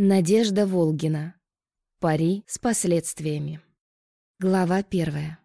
Надежда Волгина. Пари с последствиями. Глава первая.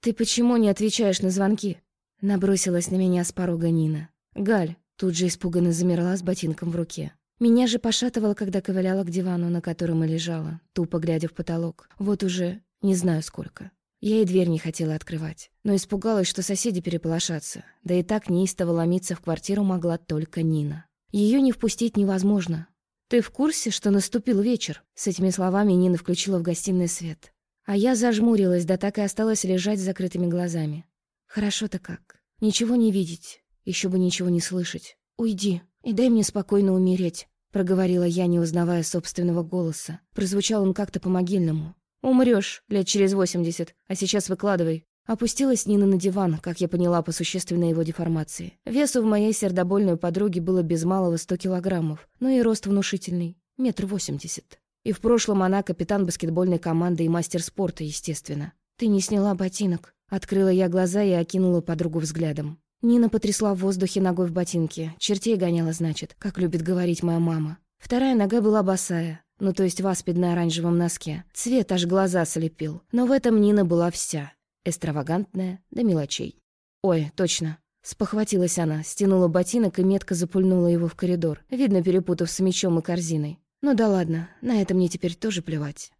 «Ты почему не отвечаешь на звонки?» Набросилась на меня с порога Нина. Галь тут же испуганно замерла с ботинком в руке. Меня же пошатывало, когда ковыляла к дивану, на котором и лежала, тупо глядя в потолок. Вот уже не знаю сколько. Я и дверь не хотела открывать, но испугалась, что соседи переполошатся. Да и так неистово ломиться в квартиру могла только Нина. Ее не впустить невозможно, «Ты в курсе, что наступил вечер?» С этими словами Нина включила в гостиной свет. А я зажмурилась, да так и осталась лежать с закрытыми глазами. Хорошо-то как. Ничего не видеть, еще бы ничего не слышать. «Уйди и дай мне спокойно умереть», — проговорила я, не узнавая собственного голоса. Прозвучал он как-то по-могильному. «Умрёшь лет через восемьдесят, а сейчас выкладывай». Опустилась Нина на диван, как я поняла по существенной его деформации. Весу в моей сердобольной подруге было без малого сто килограммов, но и рост внушительный — метр восемьдесят. И в прошлом она капитан баскетбольной команды и мастер спорта, естественно. «Ты не сняла ботинок?» Открыла я глаза и окинула подругу взглядом. Нина потрясла в воздухе ногой в ботинке. Чертей гоняла, значит, как любит говорить моя мама. Вторая нога была босая, ну то есть в аспидно-оранжевом носке. Цвет аж глаза слепил. Но в этом Нина была вся. Экстравагантная до мелочей. «Ой, точно». Спохватилась она, стянула ботинок и метко запульнула его в коридор, видно, перепутав с мечом и корзиной. «Ну да ладно, на это мне теперь тоже плевать».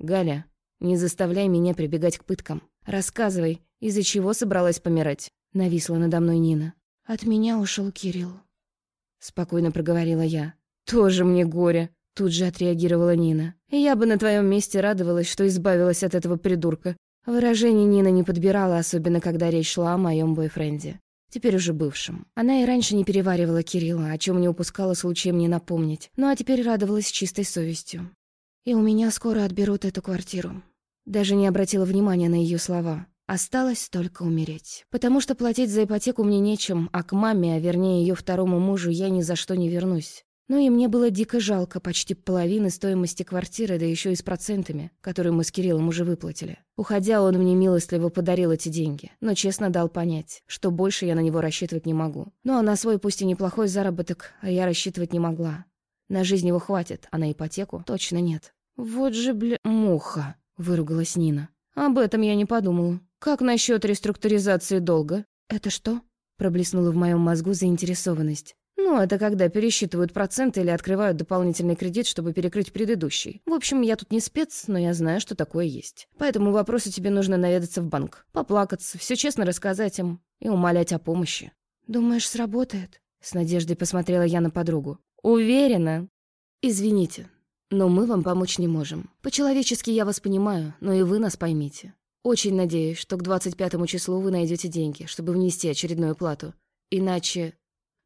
«Галя, не заставляй меня прибегать к пыткам. Рассказывай, из-за чего собралась помирать?» Нависла надо мной Нина. «От меня ушел Кирилл», — спокойно проговорила я. «Тоже мне горе», — тут же отреагировала Нина. «Я бы на твоем месте радовалась, что избавилась от этого придурка. Выражение Нина не подбирала, особенно когда речь шла о моем бойфренде. Теперь уже бывшем. Она и раньше не переваривала Кирилла, о чем не упускала случаем не напомнить. Ну а теперь радовалась чистой совестью. «И у меня скоро отберут эту квартиру». Даже не обратила внимания на ее слова. Осталось только умереть. Потому что платить за ипотеку мне нечем, а к маме, а вернее ее второму мужу, я ни за что не вернусь. Ну и мне было дико жалко почти половины стоимости квартиры, да еще и с процентами, которые мы с Кириллом уже выплатили. Уходя, он мне милостливо подарил эти деньги, но честно дал понять, что больше я на него рассчитывать не могу. Ну а на свой пусть и неплохой заработок, а я рассчитывать не могла. На жизнь его хватит, а на ипотеку точно нет. «Вот же, бля, муха!» — выругалась Нина. «Об этом я не подумала. Как насчет реструктуризации долга?» «Это что?» — проблеснула в моем мозгу заинтересованность. Ну, это когда пересчитывают проценты или открывают дополнительный кредит, чтобы перекрыть предыдущий. В общем, я тут не спец, но я знаю, что такое есть. Поэтому вопросу тебе нужно наведаться в банк, поплакаться, все честно рассказать им и умолять о помощи. «Думаешь, сработает?» С надеждой посмотрела я на подругу. «Уверена?» «Извините, но мы вам помочь не можем. По-человечески я вас понимаю, но и вы нас поймите. Очень надеюсь, что к 25 числу вы найдете деньги, чтобы внести очередную плату. Иначе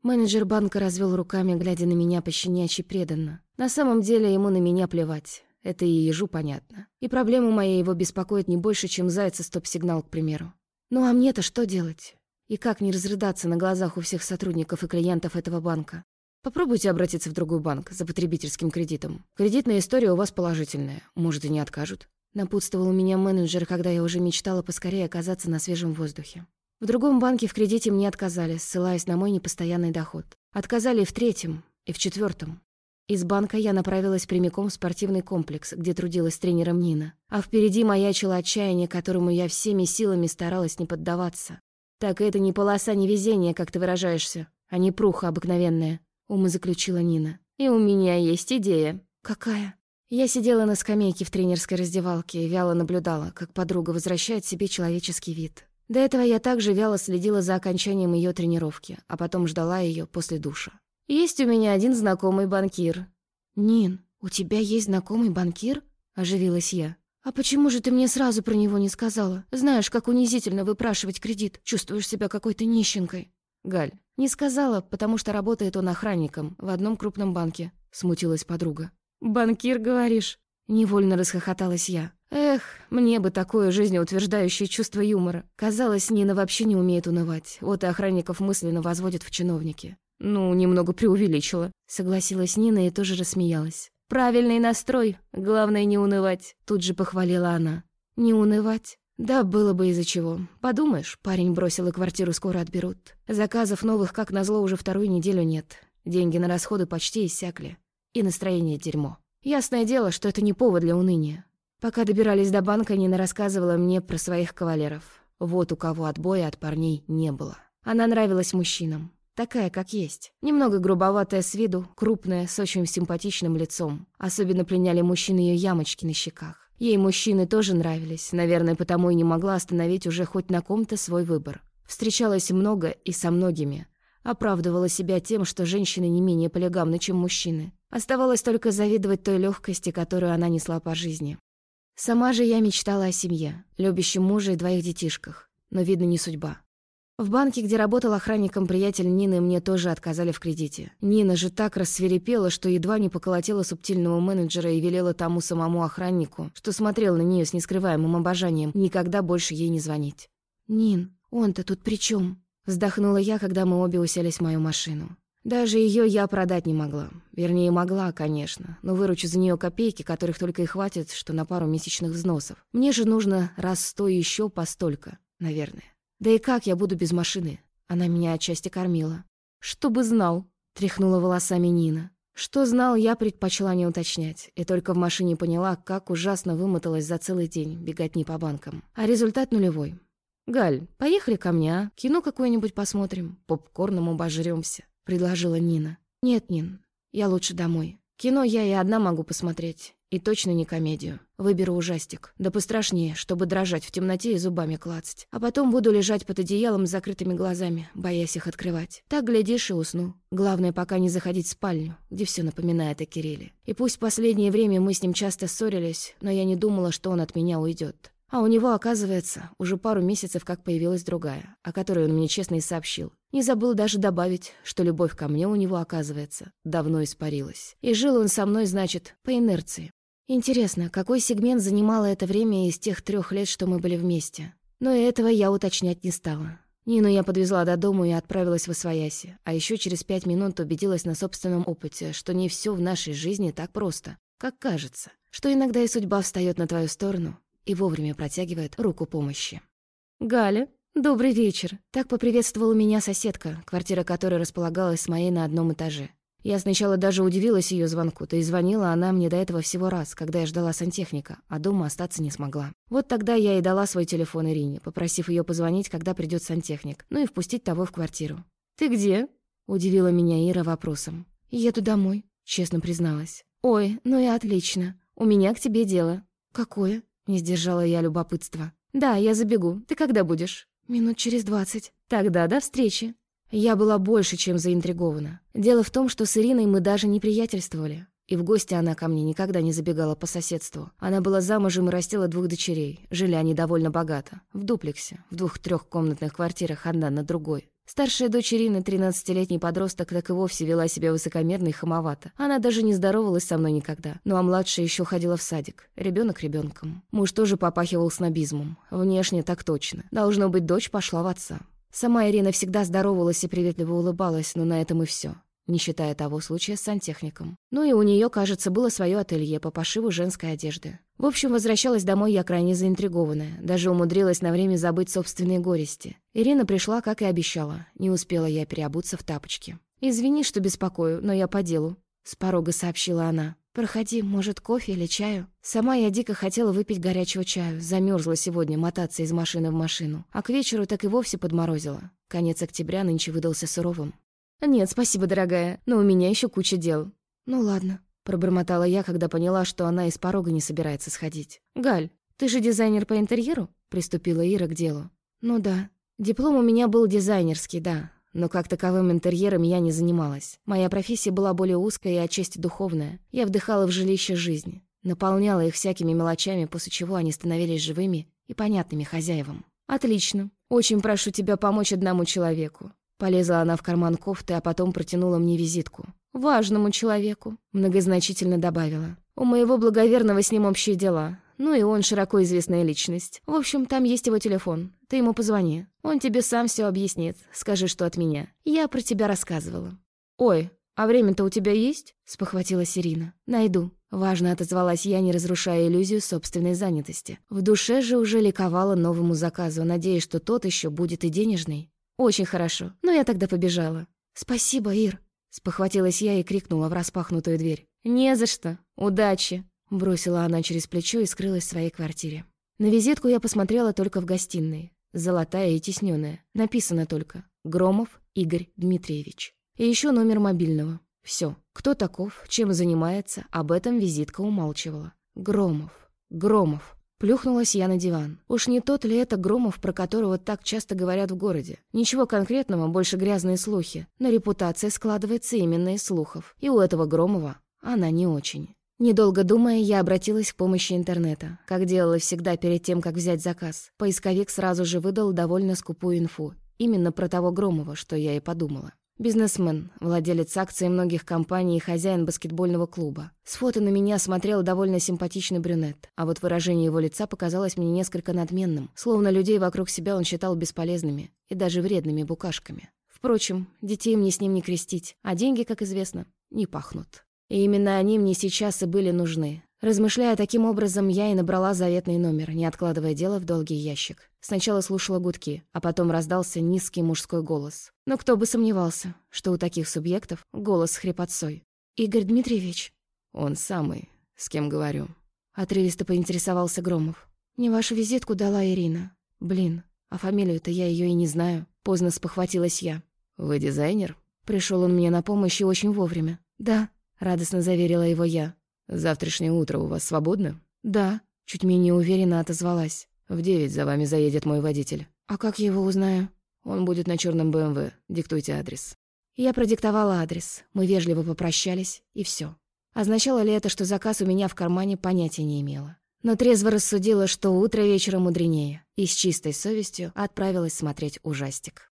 Менеджер банка развел руками, глядя на меня пощенячьи преданно. На самом деле ему на меня плевать. Это и ежу понятно. И проблемы мои его беспокоят не больше, чем зайца стоп-сигнал, к примеру. Ну а мне-то что делать? И как не разрыдаться на глазах у всех сотрудников и клиентов этого банка? Попробуйте обратиться в другой банк за потребительским кредитом. Кредитная история у вас положительная. Может, и не откажут. Напутствовал меня менеджер, когда я уже мечтала поскорее оказаться на свежем воздухе. В другом банке в кредите мне отказали, ссылаясь на мой непостоянный доход. Отказали и в третьем, и в четвертом. Из банка я направилась прямиком в спортивный комплекс, где трудилась тренером Нина. А впереди маячило отчаяние, которому я всеми силами старалась не поддаваться. «Так это не полоса невезения, как ты выражаешься, а не пруха обыкновенная», — умозаключила Нина. «И у меня есть идея». «Какая?» Я сидела на скамейке в тренерской раздевалке и вяло наблюдала, как подруга возвращает себе человеческий вид. До этого я также вяло следила за окончанием ее тренировки, а потом ждала ее после душа. «Есть у меня один знакомый банкир». «Нин, у тебя есть знакомый банкир?» – оживилась я. «А почему же ты мне сразу про него не сказала? Знаешь, как унизительно выпрашивать кредит. Чувствуешь себя какой-то нищенкой». «Галь, не сказала, потому что работает он охранником в одном крупном банке», – смутилась подруга. «Банкир, говоришь?» Невольно расхохоталась я. Эх, мне бы такое жизнеутверждающее чувство юмора. Казалось, Нина вообще не умеет унывать. Вот и охранников мысленно возводят в чиновники. Ну, немного преувеличила. Согласилась Нина и тоже рассмеялась. «Правильный настрой. Главное, не унывать», — тут же похвалила она. «Не унывать?» Да, было бы из-за чего. Подумаешь, парень бросил и квартиру скоро отберут. Заказов новых, как назло, уже вторую неделю нет. Деньги на расходы почти иссякли. И настроение дерьмо. Ясное дело, что это не повод для уныния. Пока добирались до банка, Нина рассказывала мне про своих кавалеров. Вот у кого отбоя от парней не было. Она нравилась мужчинам. Такая, как есть. Немного грубоватая с виду, крупная, с очень симпатичным лицом. Особенно пленяли мужчины ее ямочки на щеках. Ей мужчины тоже нравились, наверное, потому и не могла остановить уже хоть на ком-то свой выбор. Встречалась много и со многими. Оправдывала себя тем, что женщины не менее полигамны, чем мужчины. Оставалось только завидовать той легкости, которую она несла по жизни. Сама же я мечтала о семье, любящем мужа и двоих детишках. Но, видно, не судьба. В банке, где работал охранником приятель Нины, мне тоже отказали в кредите. Нина же так рассверепела, что едва не поколотила субтильного менеджера и велела тому самому охраннику, что смотрел на нее с нескрываемым обожанием, никогда больше ей не звонить. «Нин, он-то тут при чем? Вздохнула я, когда мы обе уселись в мою машину. Даже ее я продать не могла. Вернее, могла, конечно, но выручу за нее копейки, которых только и хватит, что на пару месячных взносов. Мне же нужно раз сто еще постолько, наверное. Да и как я буду без машины? Она меня отчасти кормила. «Чтобы знал», — тряхнула волосами Нина. Что знал, я предпочла не уточнять, и только в машине поняла, как ужасно вымоталась за целый день бегать не по банкам. А результат нулевой. «Галь, поехали ко мне, а? Кино какое-нибудь посмотрим, попкорном обожрёмся». — предложила Нина. «Нет, Нин, я лучше домой. Кино я и одна могу посмотреть. И точно не комедию. Выберу ужастик. Да пострашнее, чтобы дрожать в темноте и зубами клацать. А потом буду лежать под одеялом с закрытыми глазами, боясь их открывать. Так, глядишь, и усну. Главное, пока не заходить в спальню, где все напоминает о Кирилле. И пусть в последнее время мы с ним часто ссорились, но я не думала, что он от меня уйдет. А у него, оказывается, уже пару месяцев как появилась другая, о которой он мне честно и сообщил. Не забыл даже добавить, что любовь ко мне у него, оказывается, давно испарилась. И жил он со мной, значит, по инерции. Интересно, какой сегмент занимало это время из тех трех лет, что мы были вместе? Но и этого я уточнять не стала. Нину я подвезла до дому и отправилась в Освояси, а еще через пять минут убедилась на собственном опыте, что не все в нашей жизни так просто, как кажется, что иногда и судьба встает на твою сторону, и вовремя протягивает руку помощи. «Галя, добрый вечер!» Так поприветствовала меня соседка, квартира которой располагалась с моей на одном этаже. Я сначала даже удивилась ее звонку, то и звонила она мне до этого всего раз, когда я ждала сантехника, а дома остаться не смогла. Вот тогда я и дала свой телефон Ирине, попросив ее позвонить, когда придет сантехник, ну и впустить того в квартиру. «Ты где?» — удивила меня Ира вопросом. «Еду домой», — честно призналась. «Ой, ну и отлично. У меня к тебе дело». «Какое?» Не сдержала я любопытства. «Да, я забегу. Ты когда будешь?» «Минут через двадцать». «Тогда до встречи». Я была больше, чем заинтригована. Дело в том, что с Ириной мы даже не приятельствовали. И в гости она ко мне никогда не забегала по соседству. Она была замужем и растила двух дочерей. Жили они довольно богато. В дуплексе, в двух-трехкомнатных квартирах одна на другой. Старшая дочь Ирины, 13-летний подросток, так и вовсе вела себя высокомерно и хамовато. Она даже не здоровалась со мной никогда. Ну а младшая еще ходила в садик. Ребенок ребенком. Муж тоже попахивал снобизмом. Внешне так точно. Должно быть, дочь пошла в отца. Сама Ирина всегда здоровалась и приветливо улыбалась, но на этом и все не считая того случая с сантехником. Ну и у нее, кажется, было свое ателье по пошиву женской одежды. В общем, возвращалась домой я крайне заинтригованная, даже умудрилась на время забыть собственные горести. Ирина пришла, как и обещала, не успела я переобуться в тапочки. «Извини, что беспокою, но я по делу», — с порога сообщила она. «Проходи, может, кофе или чаю?» Сама я дико хотела выпить горячего чаю, замерзла сегодня мотаться из машины в машину, а к вечеру так и вовсе подморозила. Конец октября нынче выдался суровым. «Нет, спасибо, дорогая, но у меня еще куча дел». «Ну ладно», — пробормотала я, когда поняла, что она из порога не собирается сходить. «Галь, ты же дизайнер по интерьеру?» — приступила Ира к делу. «Ну да. Диплом у меня был дизайнерский, да, но как таковым интерьером я не занималась. Моя профессия была более узкая и отчасти духовная. Я вдыхала в жилище жизни, наполняла их всякими мелочами, после чего они становились живыми и понятными хозяевам. «Отлично. Очень прошу тебя помочь одному человеку. Полезла она в карман кофты, а потом протянула мне визитку. «Важному человеку», — многозначительно добавила. «У моего благоверного с ним общие дела. Ну и он широко известная личность. В общем, там есть его телефон. Ты ему позвони. Он тебе сам все объяснит. Скажи, что от меня. Я про тебя рассказывала». «Ой, а время-то у тебя есть?» — спохватилась Ирина. «Найду». Важно отозвалась я, не разрушая иллюзию собственной занятости. В душе же уже ликовала новому заказу, надеясь, что тот еще будет и денежный. «Очень хорошо. Но я тогда побежала». «Спасибо, Ир», — спохватилась я и крикнула в распахнутую дверь. «Не за что. Удачи!» Бросила она через плечо и скрылась в своей квартире. На визитку я посмотрела только в гостиной. Золотая и тесненная. Написано только «Громов Игорь Дмитриевич». И еще номер мобильного. Все. Кто таков, чем занимается, об этом визитка умалчивала. Громов. Громов. Плюхнулась я на диван. Уж не тот ли это Громов, про которого так часто говорят в городе? Ничего конкретного, больше грязные слухи. Но репутация складывается именно из слухов. И у этого Громова она не очень. Недолго думая, я обратилась к помощи интернета, как делала всегда перед тем, как взять заказ. Поисковик сразу же выдал довольно скупую инфу. Именно про того Громова, что я и подумала. Бизнесмен, владелец акций многих компаний и хозяин баскетбольного клуба. С фото на меня смотрел довольно симпатичный брюнет, а вот выражение его лица показалось мне несколько надменным, словно людей вокруг себя он считал бесполезными и даже вредными букашками. Впрочем, детей мне с ним не крестить, а деньги, как известно, не пахнут. И именно они мне сейчас и были нужны. Размышляя таким образом, я и набрала заветный номер, не откладывая дело в долгий ящик. Сначала слушала гудки, а потом раздался низкий мужской голос. Но кто бы сомневался, что у таких субъектов голос с хрипотцой. «Игорь Дмитриевич?» «Он самый, с кем говорю». Отрывисто поинтересовался Громов. «Не вашу визитку дала Ирина. Блин, а фамилию-то я ее и не знаю». Поздно спохватилась я. «Вы дизайнер?» Пришел он мне на помощь и очень вовремя. «Да», — радостно заверила его я. «Завтрашнее утро у вас свободно?» «Да», — чуть менее уверенно отозвалась. «В девять за вами заедет мой водитель». «А как я его узнаю?» «Он будет на черном БМВ. Диктуйте адрес». Я продиктовала адрес. Мы вежливо попрощались, и все. Означало ли это, что заказ у меня в кармане, понятия не имела. Но трезво рассудила, что утро вечера мудренее, и с чистой совестью отправилась смотреть ужастик.